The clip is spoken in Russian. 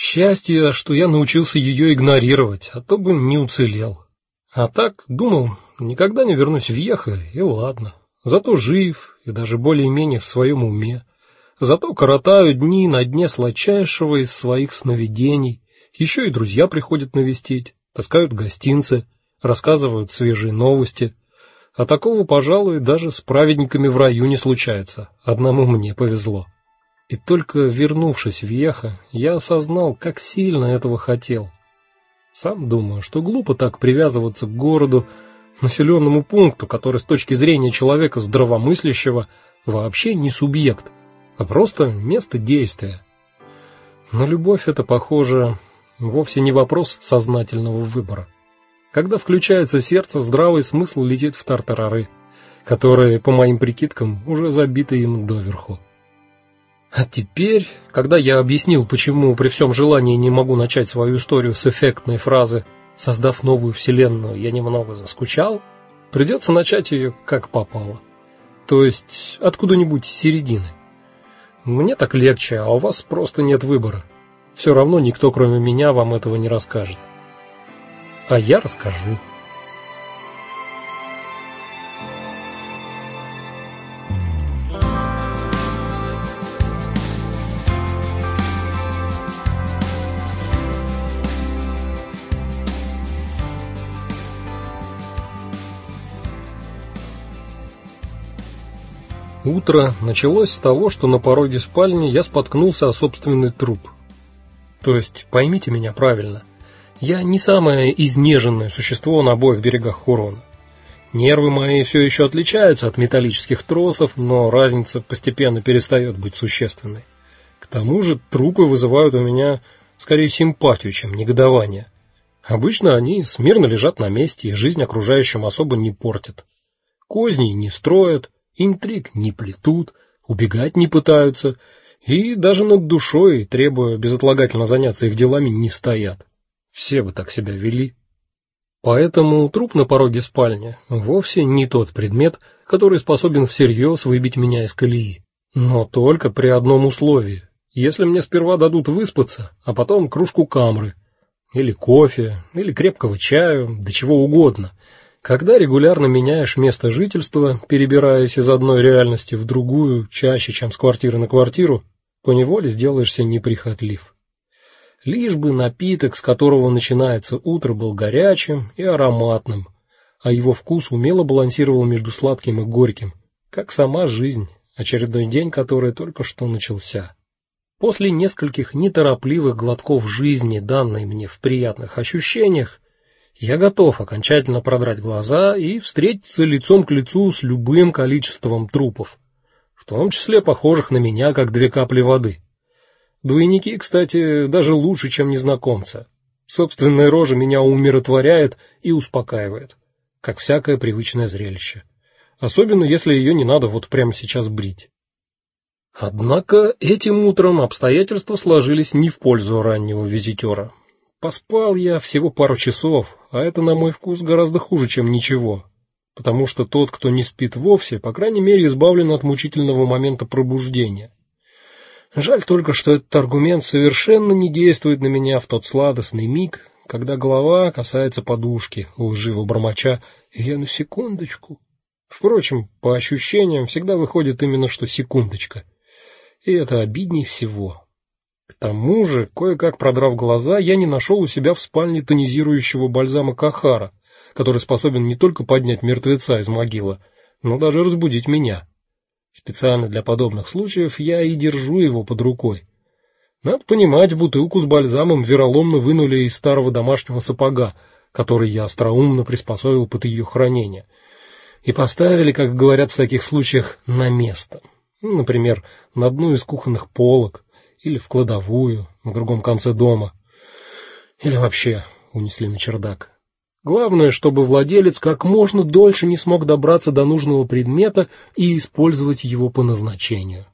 Счастье, что я научился ее игнорировать, а то бы не уцелел. А так, думал, никогда не вернусь в Ехо, и ладно. Зато жив и даже более-менее в своем уме. Зато коротаю дни на дне сладчайшего из своих сновидений. Еще и друзья приходят навестить, таскают гостинцы, рассказывают свежие новости. А такого, пожалуй, даже с праведниками в раю не случается. Одному мне повезло. И только вернувшись в Ехо, я осознал, как сильно этого хотел. Сам думаю, что глупо так привязываться к городу, населенному пункту, который с точки зрения человека здравомыслящего вообще не субъект, а просто место действия. Но любовь это, похоже, вовсе не вопрос сознательного выбора. Когда включается сердце, здравый смысл летит в тартарары, которые, по моим прикидкам, уже забиты им доверху. А теперь, когда я объяснил, почему при всем желании не могу начать свою историю с эффектной фразы «создав новую вселенную, я немного заскучал», придется начать ее как попало. То есть откуда-нибудь с середины. Мне так легче, а у вас просто нет выбора. Все равно никто, кроме меня, вам этого не расскажет. А я расскажу. Утро началось с того, что на пороге спальни я споткнулся о собственный труп. То есть, поймите меня правильно, я не самое изнеженное существо на обоих берегах Хурона. Нервы мои все еще отличаются от металлических тросов, но разница постепенно перестает быть существенной. К тому же трупы вызывают у меня скорее симпатию, чем негодование. Обычно они смирно лежат на месте и жизнь окружающим особо не портят. Козней не строят, интриг не плетут, убегать не пытаются и даже над душой, требуя безотлагательно заняться их делами, не стоят. Все бы так себя вели. Поэтому труп на пороге спальни вовсе не тот предмет, который способен всерьез выбить меня из колеи, но только при одном условии: если мне сперва дадут выспаться, а потом кружку камры или кофе, или крепкого чаю, да чего угодно, когда регулярно меняешь место жительства, перебираясь из одной реальности в другую чаще, чем с квартиры на квартиру, поневоле сделаешься неприхотлив. Лишь бы напиток, с которого начинается утро, был горячим и ароматным, а его вкус умело балансировал между сладким и горьким, как сама жизнь, очередной день, который только что начался. После нескольких неторопливых глотков жизни, данной мне в приятных ощущениях, я готов окончательно продрать глаза и встретиться лицом к лицу с любым количеством трупов, в том числе похожих на меня, как две капли воды. Двойники, кстати, даже лучше, чем незнакомцы. Собственная рожа меня умиротворяет и успокаивает, как всякое привычное зрелище. Особенно если ее не надо вот прямо сейчас брить. Однако этим утром обстоятельства сложились не в пользу раннего визитера. Поспал я всего пару часов, а это на мой вкус гораздо хуже, чем ничего. Потому что тот, кто не спит вовсе, по крайней мере, избавлен от мучительного момента пробуждения. Жаль только, что этот аргумент совершенно не действует на меня в тот сладостный миг, когда голова касается подушки, лживо бормоча: "Я на секундочку". Впрочем, по ощущениям всегда выходит именно что секундочка. И это обидней всего. Тому же, кое-как продрав глаза, я не нашел у себя в спальне тонизирующего бальзама Кахара, который способен не только поднять мертвеца из могилы, но даже разбудить меня. Специально для подобных случаев я и держу его под рукой. Надо понимать, бутылку с бальзамом вероломно вынули из старого домашнего сапога, который я остроумно приспособил под ее хранение, и поставили, как говорят в таких случаях, на место. Ну, например, на одну из кухонных полок или в кладовую на другом конце дома, или вообще унесли на чердак. Главное, чтобы владелец как можно дольше не смог добраться до нужного предмета и использовать его по назначению.